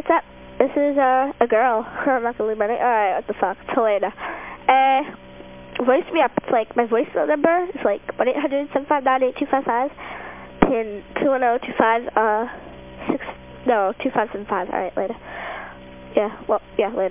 what's up? This is、uh, a girl. I'm not gonna leave my name. Alright, what the fuck? It's Helena. Eh, voice me up. It's like, my voicemail number is like 1-800-759-8255. Pin 210-25, uh, 6, no, 2575. Alright, later. Yeah, well, yeah, later.